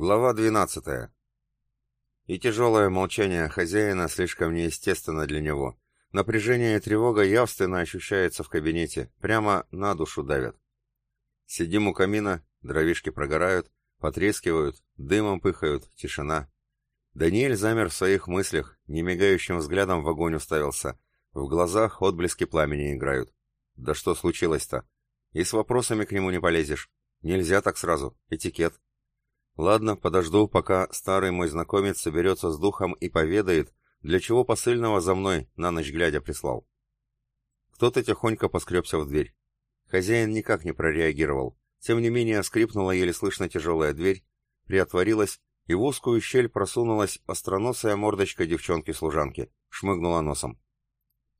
Глава 12. И тяжелое молчание хозяина слишком неестественно для него. Напряжение и тревога явственно ощущаются в кабинете, прямо на душу давят. Сидим у камина, дровишки прогорают, потрескивают, дымом пыхают, тишина. Даниэль замер в своих мыслях, немигающим взглядом в огонь уставился. В глазах отблески пламени играют. Да что случилось-то? И с вопросами к нему не полезешь. Нельзя так сразу. Этикет. Ладно, подожду, пока старый мой знакомец соберется с духом и поведает, для чего посыльного за мной на ночь глядя прислал. Кто-то тихонько поскребся в дверь. Хозяин никак не прореагировал. Тем не менее, скрипнула еле слышно тяжелая дверь, приотворилась, и в узкую щель просунулась остроносая мордочка девчонки-служанки, шмыгнула носом.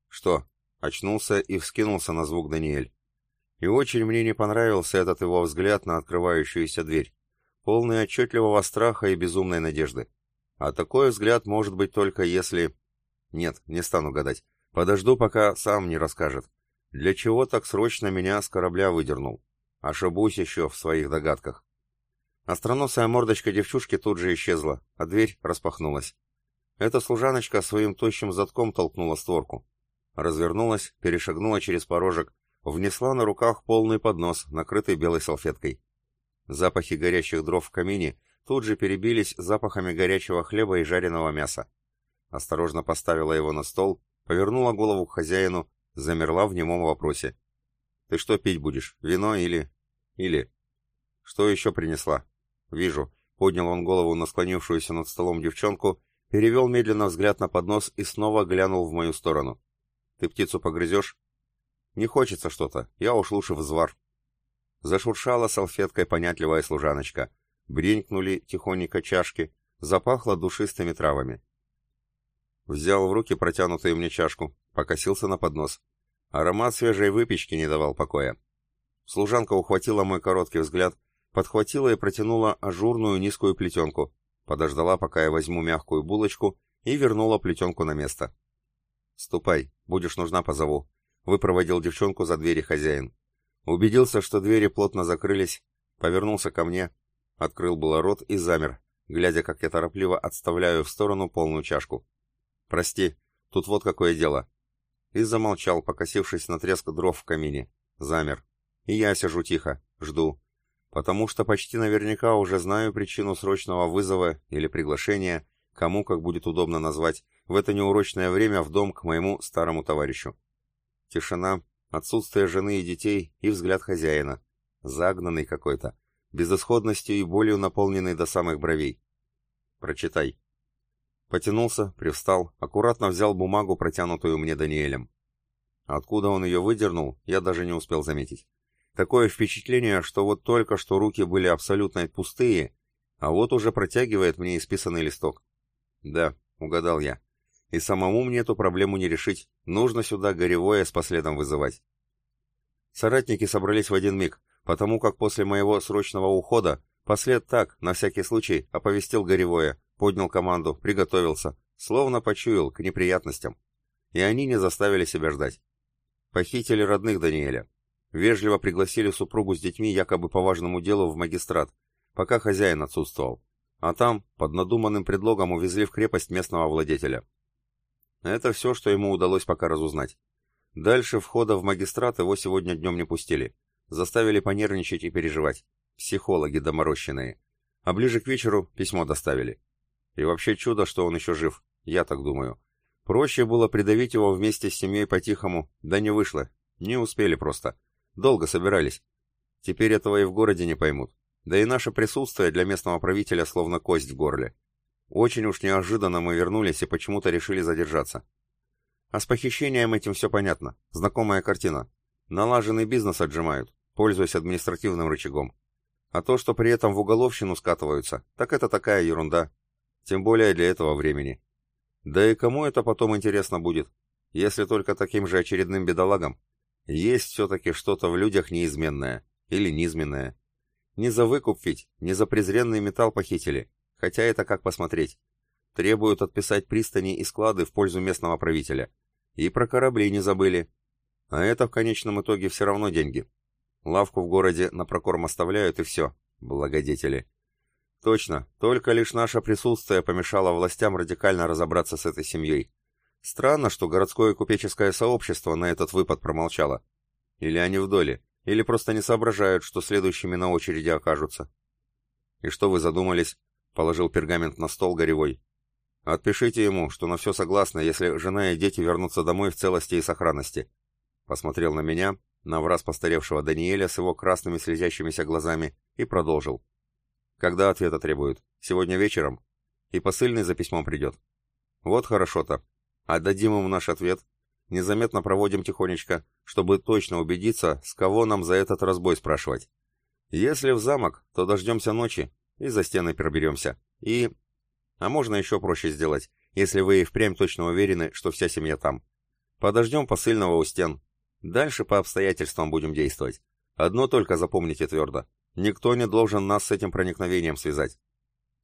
«Что?» — очнулся и вскинулся на звук Даниэль. И очень мне не понравился этот его взгляд на открывающуюся дверь полный отчетливого страха и безумной надежды. А такой взгляд может быть только если... Нет, не стану гадать. Подожду, пока сам не расскажет. Для чего так срочно меня с корабля выдернул? Ошибусь еще в своих догадках. Остроносая мордочка девчушки тут же исчезла, а дверь распахнулась. Эта служаночка своим тощим затком толкнула створку. Развернулась, перешагнула через порожек, внесла на руках полный поднос, накрытый белой салфеткой. Запахи горящих дров в камине тут же перебились запахами горячего хлеба и жареного мяса. Осторожно поставила его на стол, повернула голову к хозяину, замерла в немом вопросе. «Ты что пить будешь? Вино или...» «Или...» «Что еще принесла?» «Вижу». Поднял он голову на склонившуюся над столом девчонку, перевел медленно взгляд на поднос и снова глянул в мою сторону. «Ты птицу погрызешь?» «Не хочется что-то. Я уж лучше в звар». Зашуршала салфеткой понятливая служаночка. Бренькнули тихонько чашки. Запахло душистыми травами. Взял в руки протянутую мне чашку, покосился на поднос. Аромат свежей выпечки не давал покоя. Служанка ухватила мой короткий взгляд, подхватила и протянула ажурную низкую плетенку, подождала, пока я возьму мягкую булочку, и вернула плетенку на место. «Ступай, будешь нужна, позову», — выпроводил девчонку за двери хозяин. Убедился, что двери плотно закрылись, повернулся ко мне, открыл было рот и замер, глядя, как я торопливо отставляю в сторону полную чашку. «Прости, тут вот какое дело». И замолчал, покосившись на треск дров в камине. Замер. И я сижу тихо, жду. Потому что почти наверняка уже знаю причину срочного вызова или приглашения, кому как будет удобно назвать, в это неурочное время в дом к моему старому товарищу. Тишина, Отсутствие жены и детей и взгляд хозяина. Загнанный какой-то. Безысходностью и болью наполненный до самых бровей. Прочитай. Потянулся, привстал, аккуратно взял бумагу, протянутую мне Даниэлем. Откуда он ее выдернул, я даже не успел заметить. Такое впечатление, что вот только что руки были абсолютно пустые, а вот уже протягивает мне исписанный листок. Да, угадал я. И самому мне эту проблему не решить. Нужно сюда горевое с последом вызывать. Соратники собрались в один миг, потому как после моего срочного ухода послед так, на всякий случай, оповестил горевое, поднял команду, приготовился, словно почуял к неприятностям. И они не заставили себя ждать. Похитили родных Даниэля. Вежливо пригласили супругу с детьми якобы по важному делу в магистрат, пока хозяин отсутствовал. А там, под надуманным предлогом, увезли в крепость местного владетеля. Это все, что ему удалось пока разузнать. Дальше входа в магистрат его сегодня днем не пустили. Заставили понервничать и переживать. Психологи доморощенные. А ближе к вечеру письмо доставили. И вообще чудо, что он еще жив. Я так думаю. Проще было придавить его вместе с семьей по-тихому, да не вышло. Не успели просто. Долго собирались. Теперь этого и в городе не поймут. Да и наше присутствие для местного правителя словно кость в горле. Очень уж неожиданно мы вернулись и почему-то решили задержаться. А с похищением этим все понятно. Знакомая картина. Налаженный бизнес отжимают, пользуясь административным рычагом. А то, что при этом в уголовщину скатываются, так это такая ерунда. Тем более для этого времени. Да и кому это потом интересно будет, если только таким же очередным бедолагам? Есть все-таки что-то в людях неизменное. Или низменное. Не за выкуп ведь, не за презренный металл похитили. Хотя это как посмотреть. Требуют отписать пристани и склады в пользу местного правителя. И про корабли не забыли. А это в конечном итоге все равно деньги. Лавку в городе на прокорм оставляют и все. Благодетели. Точно, только лишь наше присутствие помешало властям радикально разобраться с этой семьей. Странно, что городское купеческое сообщество на этот выпад промолчало. Или они в доле, или просто не соображают, что следующими на очереди окажутся. «И что вы задумались?» — положил пергамент на стол горевой. Отпишите ему, что на все согласны, если жена и дети вернутся домой в целости и сохранности. Посмотрел на меня, на враз постаревшего Даниэля с его красными слезящимися глазами, и продолжил. Когда ответа требуют? Сегодня вечером? И посыльный за письмом придет. Вот хорошо-то. Отдадим ему наш ответ. Незаметно проводим тихонечко, чтобы точно убедиться, с кого нам за этот разбой спрашивать. Если в замок, то дождемся ночи и за стены проберемся. И а можно еще проще сделать, если вы и впрямь точно уверены, что вся семья там. Подождем посыльного у стен. Дальше по обстоятельствам будем действовать. Одно только запомните твердо. Никто не должен нас с этим проникновением связать.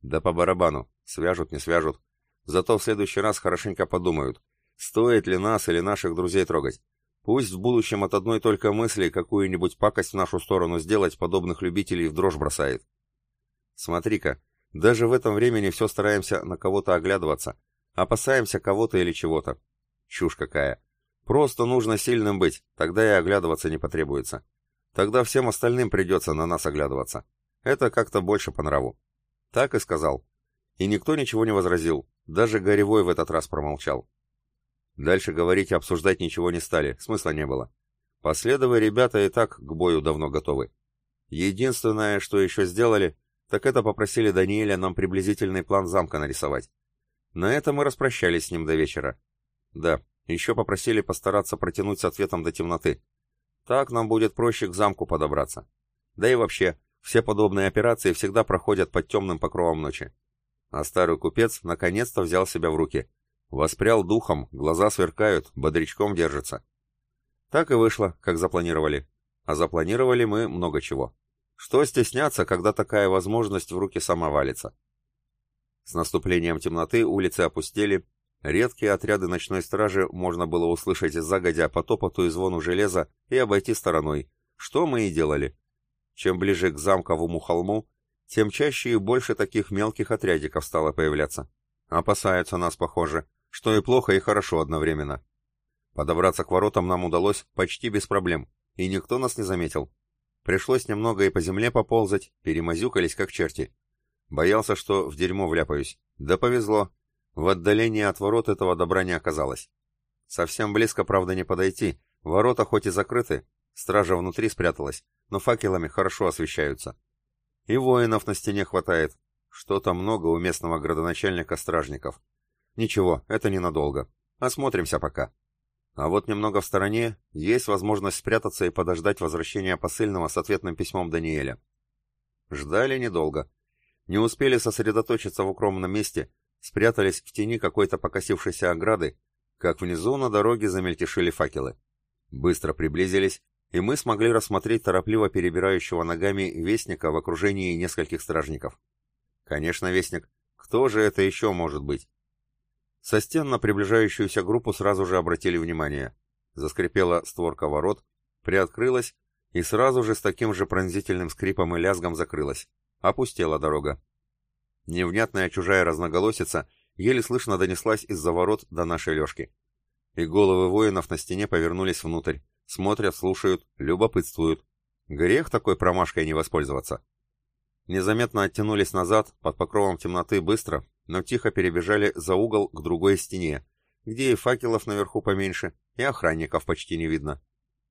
Да по барабану. Свяжут, не свяжут. Зато в следующий раз хорошенько подумают, стоит ли нас или наших друзей трогать. Пусть в будущем от одной только мысли какую-нибудь пакость в нашу сторону сделать подобных любителей в дрожь бросает. Смотри-ка, даже в этом времени все стараемся на кого-то оглядываться. Опасаемся кого-то или чего-то. Чушь какая. Просто нужно сильным быть, тогда и оглядываться не потребуется. Тогда всем остальным придется на нас оглядываться. Это как-то больше по нраву. Так и сказал. И никто ничего не возразил. Даже Горевой в этот раз промолчал. Дальше говорить и обсуждать ничего не стали, смысла не было. Последовые ребята и так к бою давно готовы. Единственное, что еще сделали, так это попросили Даниэля нам приблизительный план замка нарисовать. На это мы распрощались с ним до вечера. Да, еще попросили постараться протянуть с ответом до темноты. Так нам будет проще к замку подобраться. Да и вообще, все подобные операции всегда проходят под темным покровом ночи. А старый купец наконец-то взял себя в руки. Воспрял духом, глаза сверкают, бодрячком держится. Так и вышло, как запланировали. А запланировали мы много чего. Что стесняться, когда такая возможность в руки сама валится? С наступлением темноты улицы опустели, редкие отряды ночной стражи можно было услышать загодя по топоту и звону железа и обойти стороной, что мы и делали. Чем ближе к замковому холму, тем чаще и больше таких мелких отрядиков стало появляться. Опасаются нас, похоже, что и плохо, и хорошо одновременно. Подобраться к воротам нам удалось почти без проблем, и никто нас не заметил. Пришлось немного и по земле поползать, перемазюкались как черти. Боялся, что в дерьмо вляпаюсь. Да повезло. В отдалении от ворот этого добра не оказалось. Совсем близко, правда, не подойти. Ворота хоть и закрыты, стража внутри спряталась, но факелами хорошо освещаются. И воинов на стене хватает. Что-то много у местного градоначальника стражников. Ничего, это ненадолго. Осмотримся пока. А вот немного в стороне есть возможность спрятаться и подождать возвращения посыльного с ответным письмом Даниэля. Ждали недолго. Не успели сосредоточиться в укромном месте, спрятались в тени какой-то покосившейся ограды, как внизу на дороге замельтешили факелы. Быстро приблизились, и мы смогли рассмотреть торопливо перебирающего ногами вестника в окружении нескольких стражников. Конечно, вестник. Кто же это еще может быть? Со стен на приближающуюся группу сразу же обратили внимание. Заскрипела створка ворот, приоткрылась и сразу же с таким же пронзительным скрипом и лязгом закрылась. Опустела дорога. Невнятная чужая разноголосица еле слышно донеслась из-за ворот до нашей лёжки. И головы воинов на стене повернулись внутрь, смотрят, слушают, любопытствуют. Грех такой промашкой не воспользоваться. Незаметно оттянулись назад, под покровом темноты быстро, но тихо перебежали за угол к другой стене, где и факелов наверху поменьше, и охранников почти не видно.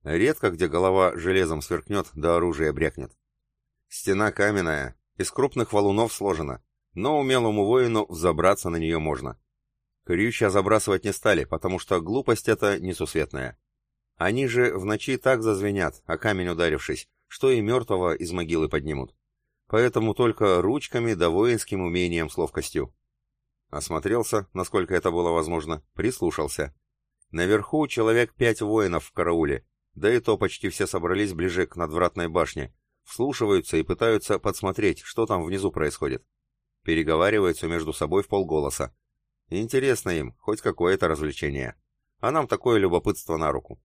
Редко где голова железом сверкнет, да оружие брякнет. Стена каменная, из крупных валунов сложена, но умелому воину взобраться на нее можно. Крючья забрасывать не стали, потому что глупость эта несусветная. Они же в ночи так зазвенят, а камень ударившись, что и мертвого из могилы поднимут. Поэтому только ручками да воинским умением с ловкостью. Осмотрелся, насколько это было возможно, прислушался. Наверху человек пять воинов в карауле, да и то почти все собрались ближе к надвратной башне, вслушиваются и пытаются подсмотреть, что там внизу происходит. Переговариваются между собой в полголоса. Интересно им, хоть какое-то развлечение. А нам такое любопытство на руку.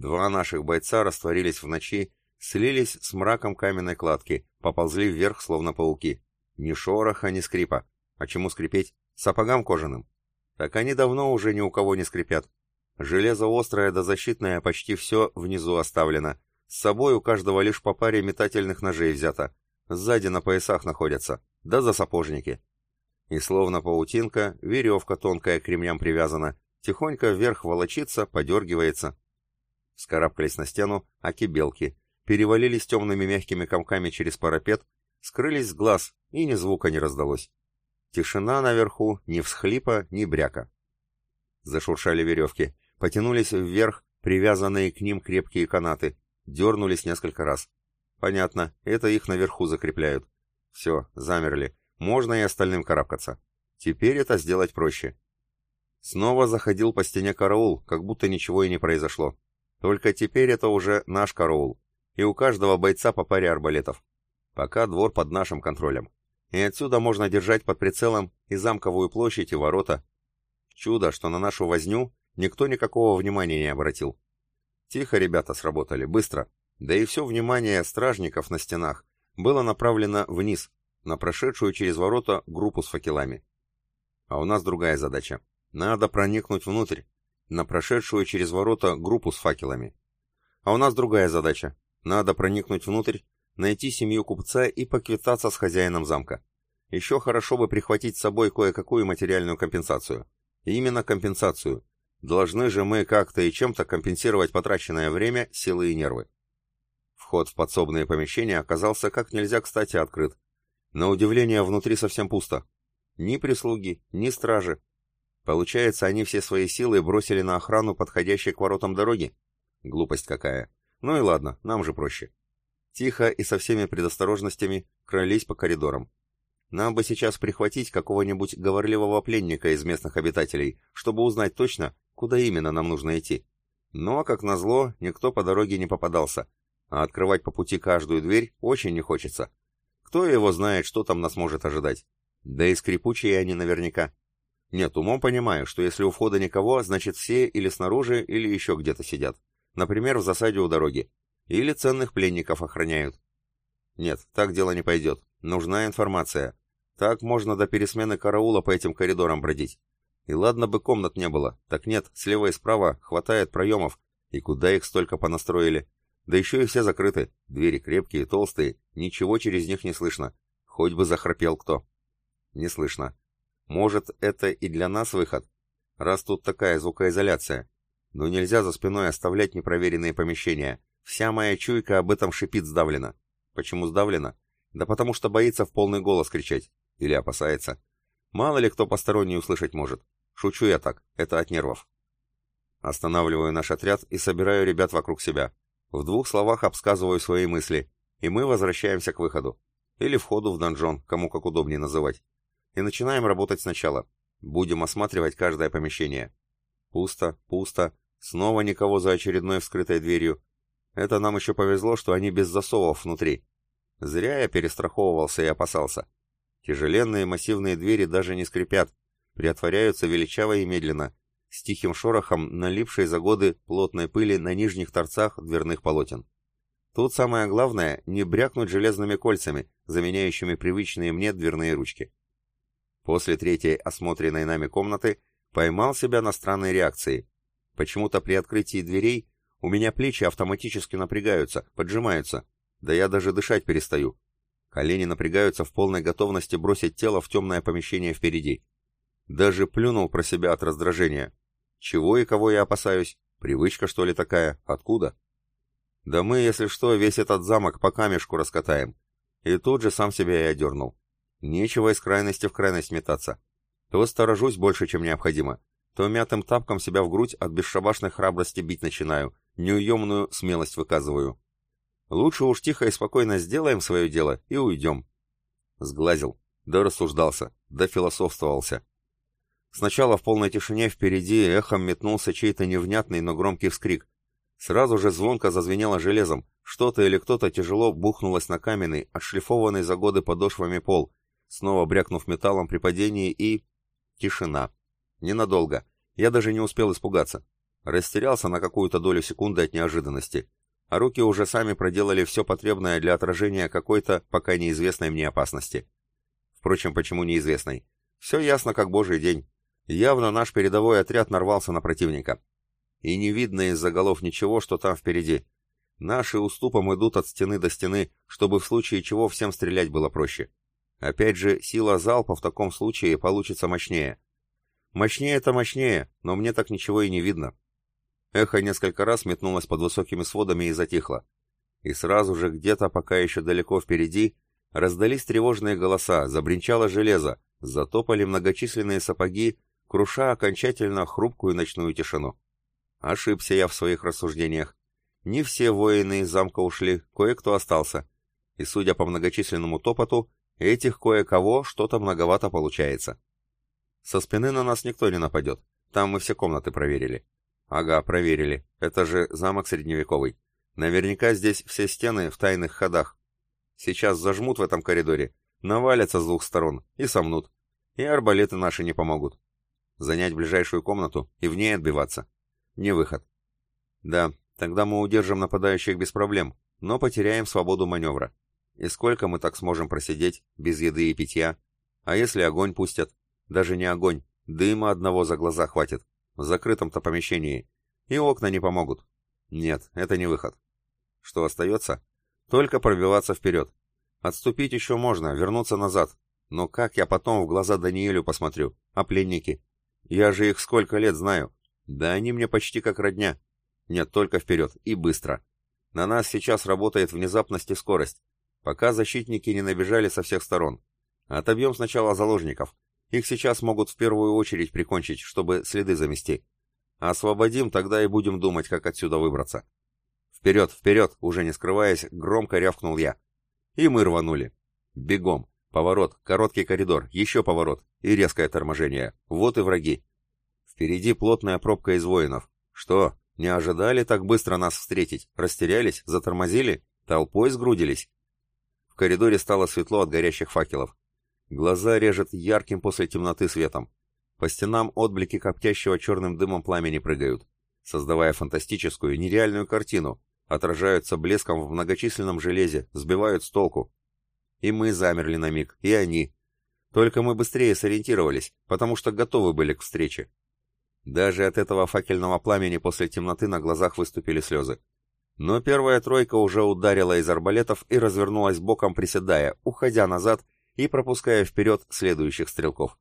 Два наших бойца растворились в ночи, слились с мраком каменной кладки, поползли вверх, словно пауки. Ни шороха, ни скрипа. А чему скрипеть? Сапогам кожаным. Так они давно уже ни у кого не скрипят. Железо острое да защитное почти все внизу оставлено. С собой у каждого лишь по паре метательных ножей взято. Сзади на поясах находятся. Да за сапожники. И словно паутинка, веревка тонкая к ремням привязана. Тихонько вверх волочится, подергивается. Скарабкались на стену, аки белки. Перевалились темными мягкими комками через парапет, скрылись с глаз, и ни звука не раздалось. Тишина наверху, ни всхлипа, ни бряка. Зашуршали веревки. Потянулись вверх, привязанные к ним крепкие канаты, дернулись несколько раз. Понятно, это их наверху закрепляют. Все, замерли. Можно и остальным карабкаться. Теперь это сделать проще. Снова заходил по стене караул, как будто ничего и не произошло. Только теперь это уже наш караул. И у каждого бойца по паре арбалетов. Пока двор под нашим контролем. И отсюда можно держать под прицелом и замковую площадь, и ворота. Чудо, что на нашу возню Никто никакого внимания не обратил. Тихо ребята сработали, быстро. Да и все внимание стражников на стенах было направлено вниз, на прошедшую через ворота группу с факелами. А у нас другая задача. Надо проникнуть внутрь, на прошедшую через ворота группу с факелами. А у нас другая задача. Надо проникнуть внутрь, найти семью купца и поквитаться с хозяином замка. Еще хорошо бы прихватить с собой кое-какую материальную компенсацию. И именно компенсацию, Должны же мы как-то и чем-то компенсировать потраченное время, силы и нервы. Вход в подсобные помещения оказался как нельзя кстати открыт. На удивление, внутри совсем пусто. Ни прислуги, ни стражи. Получается, они все свои силы бросили на охрану подходящей к воротам дороги? Глупость какая. Ну и ладно, нам же проще. Тихо и со всеми предосторожностями крались по коридорам. Нам бы сейчас прихватить какого-нибудь говорливого пленника из местных обитателей, чтобы узнать точно, куда именно нам нужно идти. Но, как назло, никто по дороге не попадался, а открывать по пути каждую дверь очень не хочется. Кто его знает, что там нас может ожидать? Да и скрипучие они наверняка. Нет, умом понимаю, что если у входа никого, значит все или снаружи, или еще где-то сидят. Например, в засаде у дороги. Или ценных пленников охраняют. Нет, так дело не пойдет. Нужна информация. Так можно до пересмены караула по этим коридорам бродить. И ладно бы комнат не было, так нет, слева и справа хватает проемов, и куда их столько понастроили. Да еще и все закрыты, двери крепкие, толстые, ничего через них не слышно. Хоть бы захрапел кто. Не слышно. Может, это и для нас выход? Раз тут такая звукоизоляция. Но нельзя за спиной оставлять непроверенные помещения. Вся моя чуйка об этом шипит сдавлена. Почему сдавлена? Да потому что боится в полный голос кричать. Или опасается. Мало ли кто посторонний услышать может. Шучу я так, это от нервов. Останавливаю наш отряд и собираю ребят вокруг себя. В двух словах обсказываю свои мысли, и мы возвращаемся к выходу. Или входу в донжон, кому как удобнее называть. И начинаем работать сначала. Будем осматривать каждое помещение. Пусто, пусто, снова никого за очередной вскрытой дверью. Это нам еще повезло, что они без засовов внутри. Зря я перестраховывался и опасался. Тяжеленные массивные двери даже не скрипят, приотворяются величаво и медленно, с тихим шорохом налипшей за годы плотной пыли на нижних торцах дверных полотен. Тут самое главное — не брякнуть железными кольцами, заменяющими привычные мне дверные ручки. После третьей осмотренной нами комнаты поймал себя на странной реакции. Почему-то при открытии дверей у меня плечи автоматически напрягаются, поджимаются, да я даже дышать перестаю. Колени напрягаются в полной готовности бросить тело в темное помещение впереди. Даже плюнул про себя от раздражения. Чего и кого я опасаюсь? Привычка, что ли, такая? Откуда? Да мы, если что, весь этот замок по камешку раскатаем. И тут же сам себя и одернул. Нечего из крайности в крайность метаться. То сторожусь больше, чем необходимо, то мятым тапком себя в грудь от бесшабашной храбрости бить начинаю, неуемную смелость выказываю. Лучше уж тихо и спокойно сделаем свое дело и уйдем. Сглазил, да рассуждался, да философствовался. Сначала в полной тишине впереди эхом метнулся чей-то невнятный, но громкий вскрик. Сразу же звонко зазвенело железом, что-то или кто-то тяжело бухнулось на каменный, отшлифованный за годы подошвами пол, снова брякнув металлом при падении и... Тишина. Ненадолго. Я даже не успел испугаться. Растерялся на какую-то долю секунды от неожиданности. А руки уже сами проделали все потребное для отражения какой-то пока неизвестной мне опасности. Впрочем, почему неизвестной? Все ясно, как божий день. Явно наш передовой отряд нарвался на противника. И не видно из-за голов ничего, что там впереди. Наши уступом идут от стены до стены, чтобы в случае чего всем стрелять было проще. Опять же, сила залпа в таком случае получится мощнее. Мощнее это мощнее, но мне так ничего и не видно. Эхо несколько раз метнулось под высокими сводами и затихло. И сразу же где-то, пока еще далеко впереди, раздались тревожные голоса, забринчало железо, затопали многочисленные сапоги, круша окончательно хрупкую ночную тишину. Ошибся я в своих рассуждениях. Не все воины из замка ушли, кое-кто остался. И, судя по многочисленному топоту, этих кое-кого что-то многовато получается. Со спины на нас никто не нападет. Там мы все комнаты проверили. Ага, проверили. Это же замок средневековый. Наверняка здесь все стены в тайных ходах. Сейчас зажмут в этом коридоре, навалятся с двух сторон и сомнут. И арбалеты наши не помогут. Занять ближайшую комнату и в ней отбиваться. Не выход. Да, тогда мы удержим нападающих без проблем, но потеряем свободу маневра. И сколько мы так сможем просидеть, без еды и питья? А если огонь пустят? Даже не огонь, дыма одного за глаза хватит. В закрытом-то помещении. И окна не помогут. Нет, это не выход. Что остается? Только пробиваться вперед. Отступить еще можно, вернуться назад. Но как я потом в глаза Даниэлю посмотрю? А пленники? Я же их сколько лет знаю. Да они мне почти как родня. Нет, только вперед. И быстро. На нас сейчас работает внезапность и скорость. Пока защитники не набежали со всех сторон. Отобьем сначала заложников. Их сейчас могут в первую очередь прикончить, чтобы следы замести. Освободим, тогда и будем думать, как отсюда выбраться. Вперед, вперед, уже не скрываясь, громко рявкнул я. И мы рванули. Бегом. Поворот, короткий коридор, еще поворот и резкое торможение. Вот и враги. Впереди плотная пробка из воинов. Что, не ожидали так быстро нас встретить? Растерялись? Затормозили? Толпой сгрудились? Коридоре стало светло от горящих факелов. Глаза режет ярким после темноты светом. По стенам отблики коптящего черным дымом пламени прыгают, создавая фантастическую, нереальную картину, отражаются блеском в многочисленном железе, сбивают с толку. И мы замерли на миг, и они. Только мы быстрее сориентировались, потому что готовы были к встрече. Даже от этого факельного пламени после темноты на глазах выступили слезы. Но первая тройка уже ударила из арбалетов и развернулась боком, приседая, уходя назад и пропуская вперед следующих стрелков.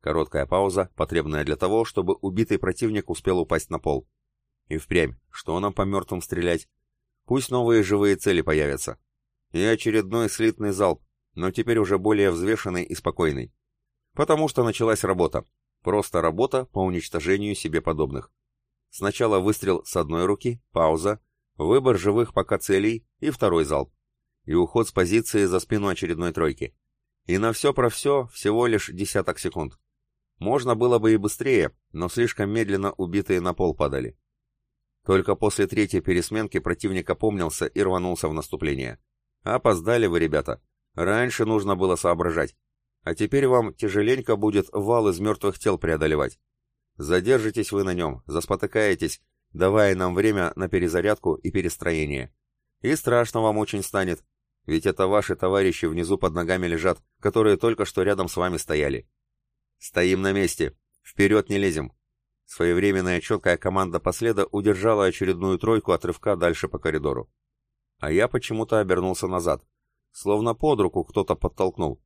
Короткая пауза, потребная для того, чтобы убитый противник успел упасть на пол. И впрямь, что нам по мертвым стрелять? Пусть новые живые цели появятся. И очередной слитный залп, но теперь уже более взвешенный и спокойный. Потому что началась работа, Просто работа по уничтожению себе подобных. Сначала выстрел с одной руки, пауза, выбор живых пока целей и второй залп. И уход с позиции за спину очередной тройки. И на все про все всего лишь десяток секунд. Можно было бы и быстрее, но слишком медленно убитые на пол падали. Только после третьей пересменки противник опомнился и рванулся в наступление. Опоздали вы, ребята. Раньше нужно было соображать. А теперь вам тяжеленько будет вал из мертвых тел преодолевать. Задержитесь вы на нем, заспотыкаетесь, давая нам время на перезарядку и перестроение. И страшно вам очень станет, ведь это ваши товарищи внизу под ногами лежат, которые только что рядом с вами стояли. Стоим на месте, вперед не лезем. Своевременная четкая команда последа удержала очередную тройку от рывка дальше по коридору. А я почему-то обернулся назад, словно под руку кто-то подтолкнул.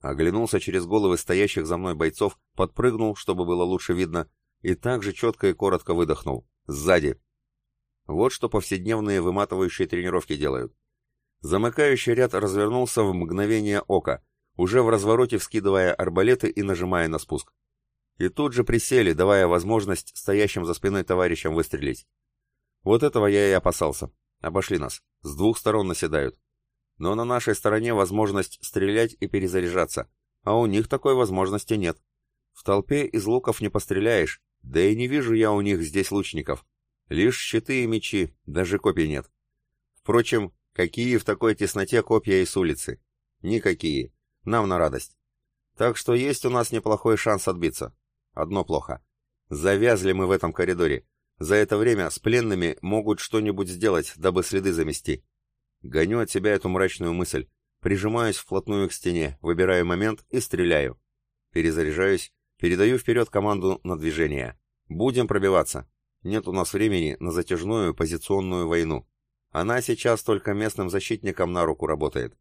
Оглянулся через головы стоящих за мной бойцов, подпрыгнул, чтобы было лучше видно, и также четко и коротко выдохнул. Сзади. Вот что повседневные выматывающие тренировки делают. Замыкающий ряд развернулся в мгновение ока, уже в развороте вскидывая арбалеты и нажимая на спуск. И тут же присели, давая возможность стоящим за спиной товарищам выстрелить. Вот этого я и опасался. Обошли нас. С двух сторон наседают. Но на нашей стороне возможность стрелять и перезаряжаться, а у них такой возможности нет. В толпе из луков не постреляешь, да и не вижу я у них здесь лучников. Лишь щиты и мечи, даже копий нет. Впрочем, какие в такой тесноте копья и с улицы? Никакие. Нам на радость. Так что есть у нас неплохой шанс отбиться. Одно плохо. Завязли мы в этом коридоре. За это время с пленными могут что-нибудь сделать, дабы следы замести. Гоню от себя эту мрачную мысль. Прижимаюсь вплотную к стене, выбираю момент и стреляю. Перезаряжаюсь, передаю вперед команду на движение. Будем пробиваться. Нет у нас времени на затяжную позиционную войну. Она сейчас только местным защитникам на руку работает.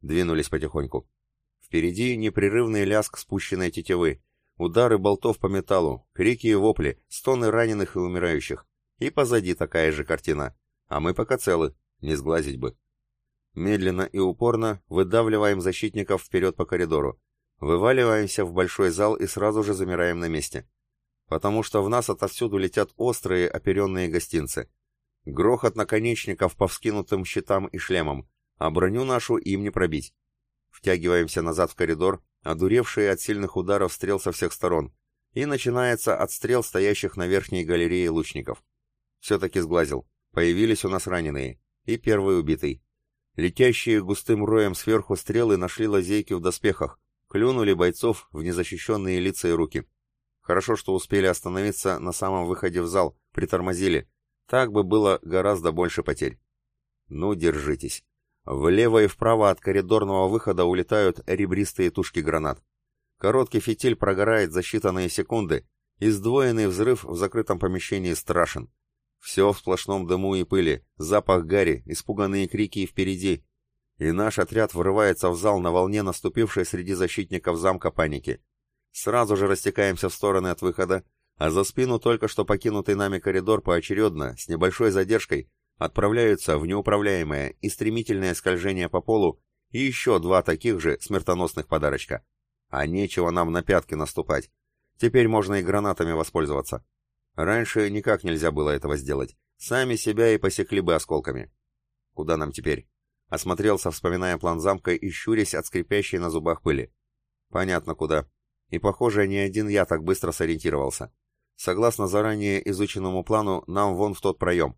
Двинулись потихоньку. Впереди непрерывный лязг спущенной тетивы, удары болтов по металлу, крики и вопли, стоны раненых и умирающих. И позади такая же картина. А мы пока целы, не сглазить бы. Медленно и упорно выдавливаем защитников вперед по коридору. Вываливаемся в большой зал и сразу же замираем на месте. Потому что в нас отовсюду летят острые оперенные гостинцы. Грохот наконечников по вскинутым щитам и шлемам, а броню нашу им не пробить. Втягиваемся назад в коридор, одуревшие от сильных ударов стрел со всех сторон, и начинается отстрел стоящих на верхней галерее лучников. Все-таки сглазил. Появились у нас раненые. И первый убитый. Летящие густым роем сверху стрелы нашли лазейки в доспехах, клюнули бойцов в незащищенные лица и руки. Хорошо, что успели остановиться на самом выходе в зал, притормозили. Так бы было гораздо больше потерь. Ну, держитесь. Влево и вправо от коридорного выхода улетают ребристые тушки гранат. Короткий фитиль прогорает за считанные секунды, и сдвоенный взрыв в закрытом помещении страшен. Все в сплошном дыму и пыли, запах гари, испуганные крики впереди. И наш отряд врывается в зал на волне наступившей среди защитников замка паники. Сразу же растекаемся в стороны от выхода, а за спину только что покинутый нами коридор поочередно, с небольшой задержкой, отправляются в неуправляемое и стремительное скольжение по полу и еще два таких же смертоносных подарочка. А нечего нам на пятки наступать. Теперь можно и гранатами воспользоваться. Раньше никак нельзя было этого сделать. Сами себя и посекли бы осколками. Куда нам теперь? Осмотрелся, вспоминая план замка и щурясь от скрипящей на зубах пыли. Понятно, куда. И, похоже, ни один я так быстро сориентировался. Согласно заранее изученному плану, нам вон в тот проем.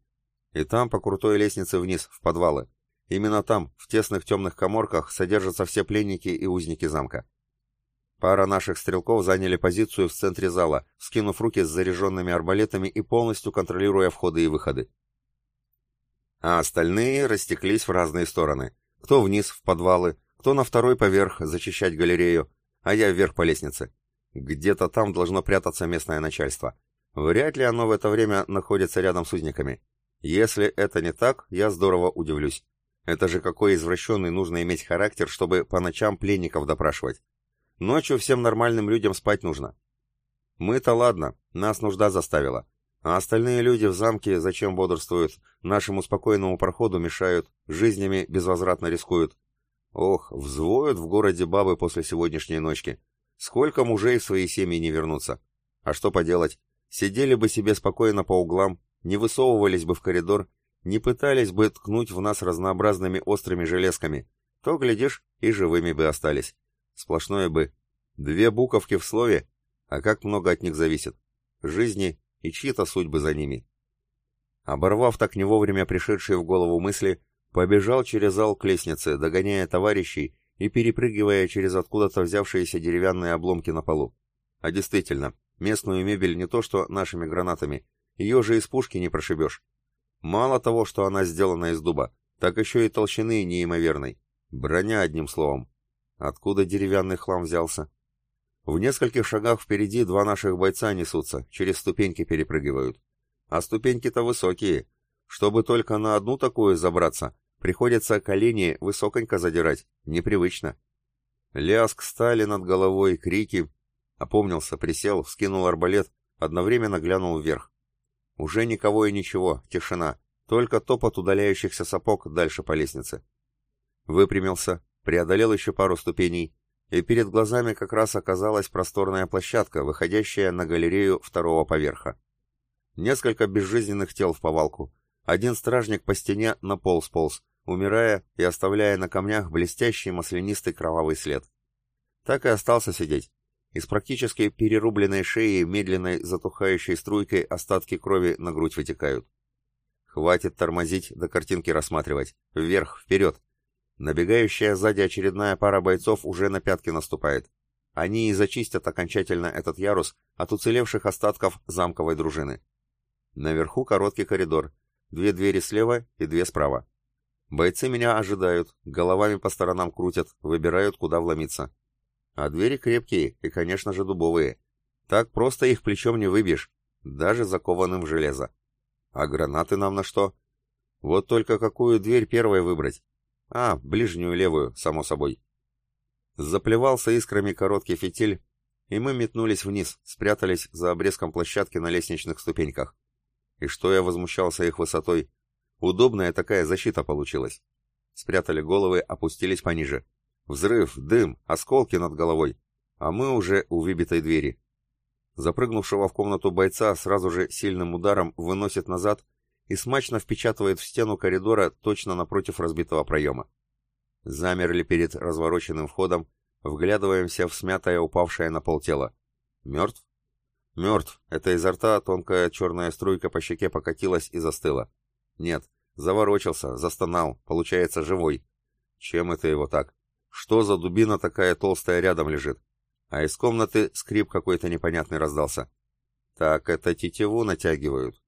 И там по крутой лестнице вниз, в подвалы. Именно там, в тесных темных коморках, содержатся все пленники и узники замка. Пара наших стрелков заняли позицию в центре зала, скинув руки с заряженными арбалетами и полностью контролируя входы и выходы. А остальные растеклись в разные стороны. Кто вниз, в подвалы, кто на второй поверх, зачищать галерею, а я вверх по лестнице. Где-то там должно прятаться местное начальство. Вряд ли оно в это время находится рядом с узниками. Если это не так, я здорово удивлюсь. Это же какой извращенный нужно иметь характер, чтобы по ночам пленников допрашивать. Ночью всем нормальным людям спать нужно. Мы-то ладно, нас нужда заставила. А остальные люди в замке зачем бодрствуют, нашему спокойному проходу мешают, жизнями безвозвратно рискуют. Ох, взвоют в городе бабы после сегодняшней ночки. Сколько мужей в свои семьи не вернутся. А что поделать? Сидели бы себе спокойно по углам, не высовывались бы в коридор, не пытались бы ткнуть в нас разнообразными острыми железками, то, глядишь, и живыми бы остались. Сплошное бы. Две буковки в слове, а как много от них зависит. Жизни и чьи-то судьбы за ними. Оборвав так не вовремя пришедшие в голову мысли, побежал через зал к лестнице, догоняя товарищей и перепрыгивая через откуда-то взявшиеся деревянные обломки на полу. А действительно, местную мебель не то что нашими гранатами, ее же из пушки не прошибешь. Мало того, что она сделана из дуба, так еще и толщины неимоверной. Броня, одним словом. Откуда деревянный хлам взялся? В нескольких шагах впереди два наших бойца несутся, через ступеньки перепрыгивают. А ступеньки-то высокие. Чтобы только на одну такую забраться, приходится колени высоконько задирать. Непривычно. Лязг стали над головой, крики. Опомнился, присел, вскинул арбалет, одновременно глянул вверх. Уже никого и ничего, тишина, только топот удаляющихся сапог дальше по лестнице. Выпрямился, преодолел еще пару ступеней, и перед глазами как раз оказалась просторная площадка, выходящая на галерею второго поверха. Несколько безжизненных тел в повалку. Один стражник по стене на пол сполз, умирая и оставляя на камнях блестящий маслянистый кровавый след. Так и остался сидеть, из практически перерубленной шеи медленной затухающей струйкой остатки крови на грудь вытекают. Хватит тормозить, до картинки рассматривать. Вверх, вперед. Набегающая сзади очередная пара бойцов уже на пятки наступает. Они и зачистят окончательно этот ярус от уцелевших остатков замковой дружины. Наверху короткий коридор, две двери слева и две справа. Бойцы меня ожидают, головами по сторонам крутят, выбирают, куда вломиться. А двери крепкие и, конечно же, дубовые. Так просто их плечом не выбьешь, даже закованным в железо. А гранаты нам на что? Вот только какую дверь первой выбрать? А, ближнюю левую, само собой. Заплевался искрами короткий фитиль, и мы метнулись вниз, спрятались за обрезком площадки на лестничных ступеньках. И что я возмущался их высотой? Удобная такая защита получилась. Спрятали головы, опустились пониже. Взрыв, дым, осколки над головой. А мы уже у выбитой двери. Запрыгнувшего в комнату бойца сразу же сильным ударом выносит назад и смачно впечатывает в стену коридора точно напротив разбитого проема. Замерли перед развороченным входом, вглядываемся в смятое упавшее на пол тело. Мертв? Мертв. Это изо рта тонкая черная струйка по щеке покатилась и застыла. Нет, заворочился, застонал, получается живой. Чем это его так? Что за дубина такая толстая рядом лежит? А из комнаты скрип какой-то непонятный раздался. Так, это тетиву натягивают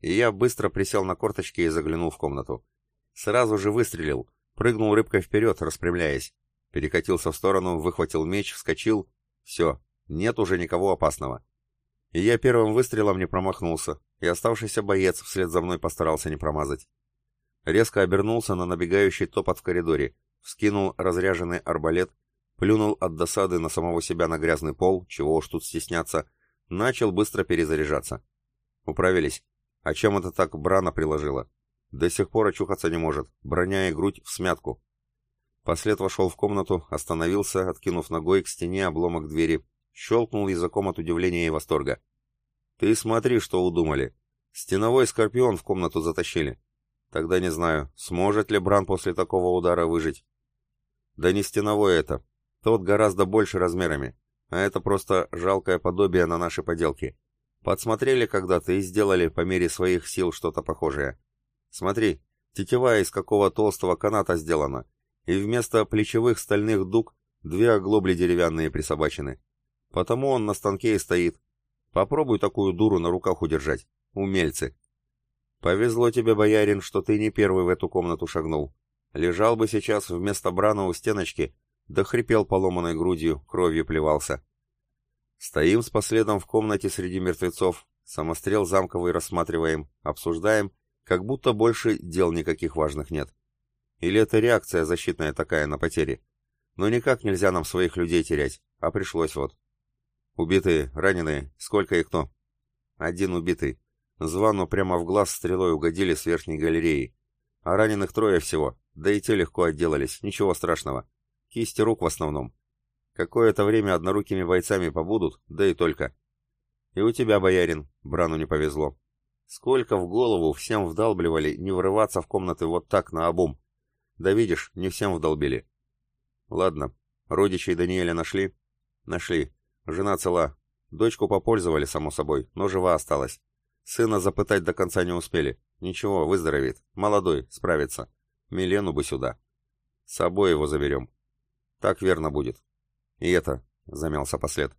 и я быстро присел на корточки и заглянул в комнату. Сразу же выстрелил, прыгнул рыбкой вперед, распрямляясь. Перекатился в сторону, выхватил меч, вскочил. Все, нет уже никого опасного. И я первым выстрелом не промахнулся, и оставшийся боец вслед за мной постарался не промазать. Резко обернулся на набегающий топот в коридоре, вскинул разряженный арбалет, плюнул от досады на самого себя на грязный пол, чего уж тут стесняться, начал быстро перезаряжаться. Управились. А чем это так Брана приложила? До сих пор очухаться не может, броня и грудь в смятку. Послед вошел в комнату, остановился, откинув ногой к стене обломок двери, щелкнул языком от удивления и восторга. «Ты смотри, что удумали. Стеновой скорпион в комнату затащили. Тогда не знаю, сможет ли Бран после такого удара выжить. Да не стеновой это. Тот гораздо больше размерами, а это просто жалкое подобие на наши поделки. Подсмотрели когда-то и сделали по мере своих сил что-то похожее. Смотри, тетива из какого толстого каната сделана, и вместо плечевых стальных дуг две оглобли деревянные присобачены. Потому он на станке и стоит. Попробуй такую дуру на руках удержать. Умельцы. Повезло тебе, боярин, что ты не первый в эту комнату шагнул. Лежал бы сейчас вместо брана у стеночки, да хрипел поломанной грудью, кровью плевался. Стоим с последом в комнате среди мертвецов, самострел замковый рассматриваем, обсуждаем, как будто больше дел никаких важных нет. Или это реакция защитная такая на потери? Но никак нельзя нам своих людей терять, а пришлось вот. Убитые, раненые, сколько и кто? Один убитый. Звану прямо в глаз стрелой угодили с верхней галереи. А раненых трое всего, да и те легко отделались, ничего страшного. Кисти рук в основном. Какое-то время однорукими бойцами побудут, да и только. И у тебя, боярин, Брану не повезло. Сколько в голову всем вдалбливали не врываться в комнаты вот так на обум. Да видишь, не всем вдолбили. Ладно, родичей Даниэля нашли? Нашли. Жена цела. Дочку попользовали, само собой, но жива осталась. Сына запытать до конца не успели. Ничего, выздоровеет. Молодой, справится. Милену бы сюда. С собой его заберем. Так верно будет. «И это...» — замялся послед.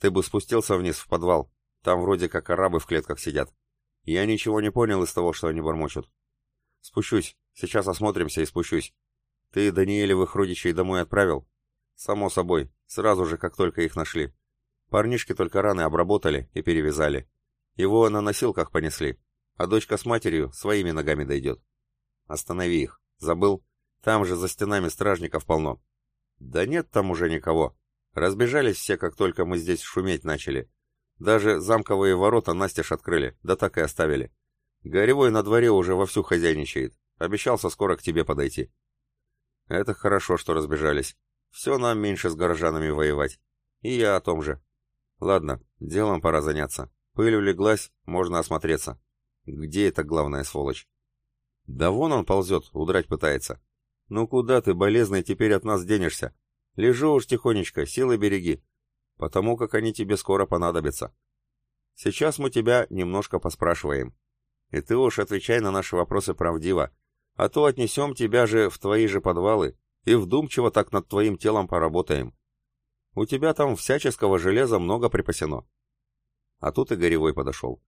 «Ты бы спустился вниз в подвал. Там вроде как арабы в клетках сидят. Я ничего не понял из того, что они бормочут. Спущусь. Сейчас осмотримся и спущусь. Ты Даниэлевых родичей домой отправил? Само собой. Сразу же, как только их нашли. Парнишки только раны обработали и перевязали. Его на носилках понесли. А дочка с матерью своими ногами дойдет. Останови их. Забыл? Там же за стенами стражников полно. Да нет там уже никого. Разбежались все, как только мы здесь шуметь начали. Даже замковые ворота настежь открыли, да так и оставили. Горевой на дворе уже вовсю хозяйничает. Обещался скоро к тебе подойти. Это хорошо, что разбежались. Все нам меньше с горожанами воевать. И я о том же. Ладно, делом пора заняться. Пыль улеглась, можно осмотреться. Где эта главная сволочь? Да вон он ползет, удрать пытается. Ну куда ты, болезный, теперь от нас денешься? Лежи уж тихонечко, силы береги, потому как они тебе скоро понадобятся. Сейчас мы тебя немножко поспрашиваем. И ты уж отвечай на наши вопросы правдиво, а то отнесем тебя же в твои же подвалы и вдумчиво так над твоим телом поработаем. У тебя там всяческого железа много припасено. А тут и Горевой подошел.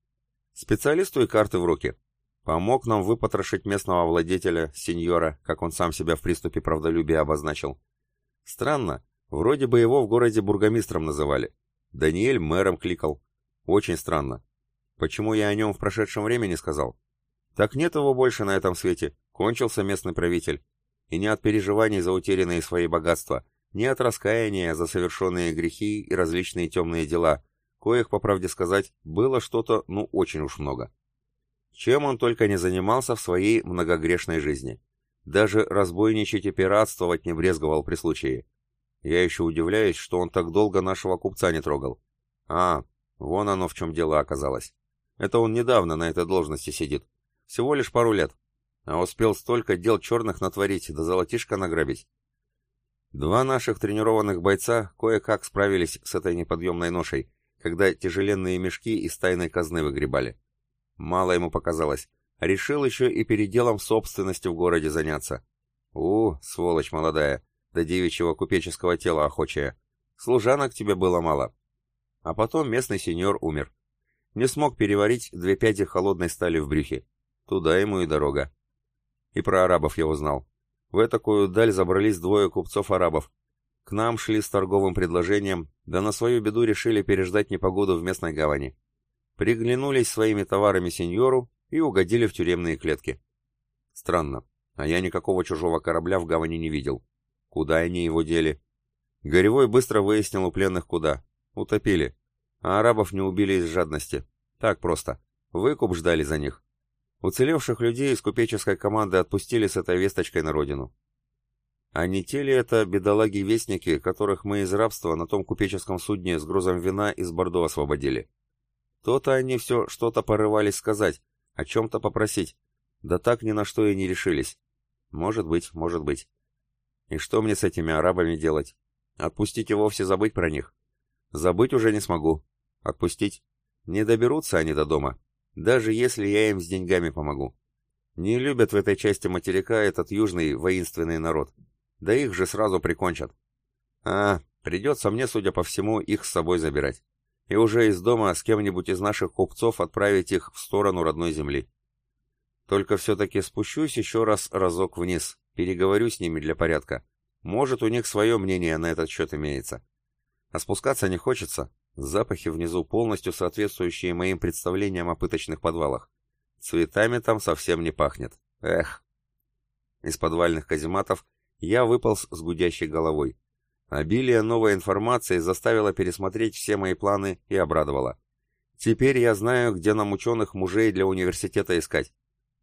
Специалисту и карты в руки. Помог нам выпотрошить местного владетеля, сеньора, как он сам себя в приступе правдолюбия обозначил. Странно, вроде бы его в городе бургомистром называли. Даниэль мэром кликал. Очень странно. Почему я о нем в прошедшем времени сказал? Так нет его больше на этом свете. Кончился местный правитель. И не от переживаний за утерянные свои богатства, не от раскаяния за совершенные грехи и различные темные дела, коих, по правде сказать, было что-то, ну, очень уж много. Чем он только не занимался в своей многогрешной жизни. Даже разбойничать и пиратствовать не брезговал при случае. Я еще удивляюсь, что он так долго нашего купца не трогал. А, вон оно в чем дело оказалось. Это он недавно на этой должности сидит. Всего лишь пару лет. А успел столько дел черных натворить, да золотишко награбить. Два наших тренированных бойца кое-как справились с этой неподъемной ношей, когда тяжеленные мешки из тайной казны выгребали. Мало ему показалось. Решил еще и переделом собственности в городе заняться. У, сволочь молодая, до девичьего купеческого тела охочая. Служанок тебе было мало. А потом местный сеньор умер. Не смог переварить две пяди холодной стали в брюхе. Туда ему и дорога. И про арабов я узнал. В такую даль забрались двое купцов-арабов. К нам шли с торговым предложением, да на свою беду решили переждать непогоду в местной гавани приглянулись своими товарами сеньору и угодили в тюремные клетки. Странно, а я никакого чужого корабля в гавани не видел. Куда они его дели? Горевой быстро выяснил у пленных куда. Утопили. А арабов не убили из жадности. Так просто. Выкуп ждали за них. Уцелевших людей из купеческой команды отпустили с этой весточкой на родину. А не те ли это бедолаги-вестники, которых мы из рабства на том купеческом судне с грузом вина из Бордо освободили? То-то они все что-то порывались сказать, о чем-то попросить. Да так ни на что и не решились. Может быть, может быть. И что мне с этими арабами делать? Отпустить и вовсе забыть про них? Забыть уже не смогу. Отпустить? Не доберутся они до дома, даже если я им с деньгами помогу. Не любят в этой части материка этот южный воинственный народ. Да их же сразу прикончат. А, придется мне, судя по всему, их с собой забирать и уже из дома с кем-нибудь из наших купцов отправить их в сторону родной земли. Только все-таки спущусь еще раз разок вниз, переговорю с ними для порядка. Может, у них свое мнение на этот счет имеется. А спускаться не хочется. Запахи внизу полностью соответствующие моим представлениям о пыточных подвалах. Цветами там совсем не пахнет. Эх. Из подвальных казематов я выполз с гудящей головой. Обилие новой информации заставило пересмотреть все мои планы и обрадовало. Теперь я знаю, где нам ученых мужей для университета искать.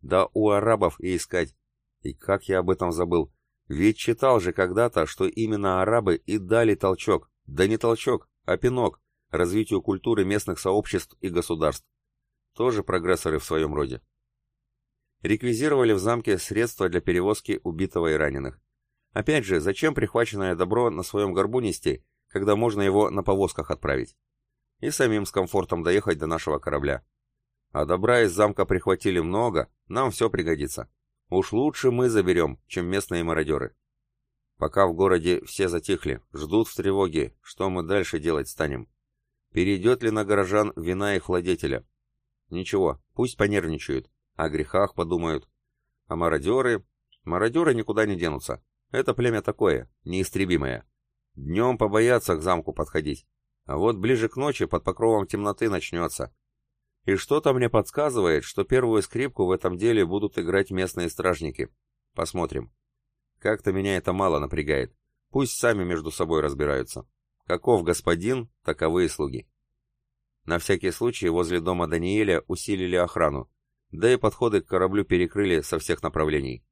Да у арабов и искать. И как я об этом забыл? Ведь читал же когда-то, что именно арабы и дали толчок, да не толчок, а пинок, развитию культуры местных сообществ и государств. Тоже прогрессоры в своем роде. Реквизировали в замке средства для перевозки убитого и раненых. Опять же, зачем прихваченное добро на своем горбу нести, когда можно его на повозках отправить? И самим с комфортом доехать до нашего корабля. А добра из замка прихватили много, нам все пригодится. Уж лучше мы заберем, чем местные мародеры. Пока в городе все затихли, ждут в тревоге, что мы дальше делать станем. Перейдет ли на горожан вина их владетеля? Ничего, пусть понервничают, о грехах подумают. А мародеры... Мародеры никуда не денутся. Это племя такое, неистребимое. Днем побоятся к замку подходить, а вот ближе к ночи под покровом темноты начнется. И что-то мне подсказывает, что первую скрипку в этом деле будут играть местные стражники. Посмотрим. Как-то меня это мало напрягает. Пусть сами между собой разбираются. Каков господин, таковы и слуги. На всякий случай возле дома Даниэля усилили охрану, да и подходы к кораблю перекрыли со всех направлений.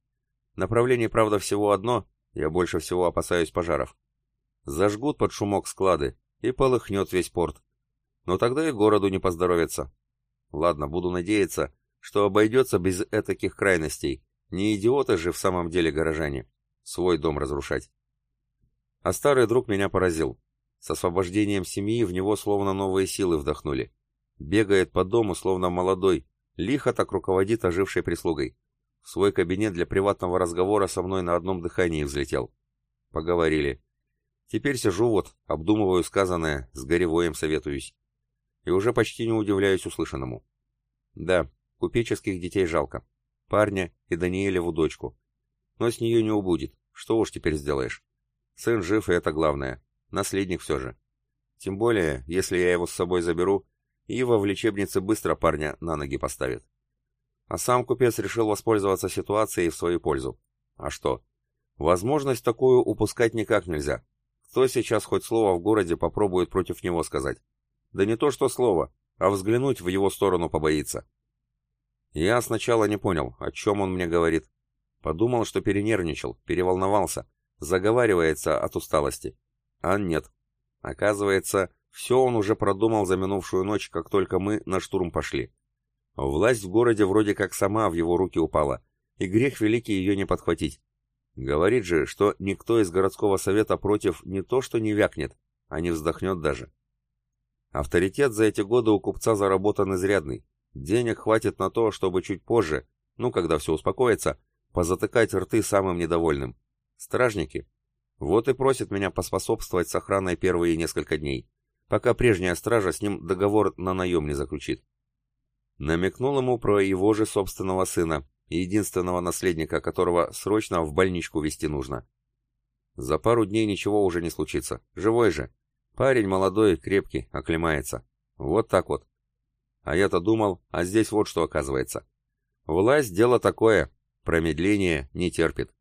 Направление, правда, всего одно, я больше всего опасаюсь пожаров. Зажгут под шумок склады, и полыхнет весь порт. Но тогда и городу не поздоровится. Ладно, буду надеяться, что обойдется без этаких крайностей. Не идиоты же в самом деле горожане. Свой дом разрушать. А старый друг меня поразил. С освобождением семьи в него словно новые силы вдохнули. Бегает по дому, словно молодой, лихо так руководит ожившей прислугой. В свой кабинет для приватного разговора со мной на одном дыхании взлетел. Поговорили. Теперь сижу вот, обдумываю сказанное, с горевоем советуюсь. И уже почти не удивляюсь услышанному. Да, купеческих детей жалко. Парня и Даниэлеву дочку. Но с нее не убудет. Что уж теперь сделаешь? Сын жив, и это главное. Наследник все же. Тем более, если я его с собой заберу, Ива в лечебнице быстро парня на ноги поставит. А сам купец решил воспользоваться ситуацией в свою пользу. А что? Возможность такую упускать никак нельзя. Кто сейчас хоть слово в городе попробует против него сказать? Да не то что слово, а взглянуть в его сторону побоится. Я сначала не понял, о чем он мне говорит. Подумал, что перенервничал, переволновался, заговаривается от усталости. А нет. Оказывается, все он уже продумал за минувшую ночь, как только мы на штурм пошли. Власть в городе вроде как сама в его руки упала, и грех великий ее не подхватить. Говорит же, что никто из городского совета против не то что не вякнет, а не вздохнет даже. Авторитет за эти годы у купца заработан изрядный. Денег хватит на то, чтобы чуть позже, ну, когда все успокоится, позатыкать рты самым недовольным. Стражники. Вот и просит меня поспособствовать с охраной первые несколько дней, пока прежняя стража с ним договор на наем не заключит. Намекнул ему про его же собственного сына, единственного наследника, которого срочно в больничку вести нужно. За пару дней ничего уже не случится. Живой же. Парень молодой, крепкий, оклемается. Вот так вот. А я-то думал, а здесь вот что оказывается. Власть — дело такое, промедление не терпит.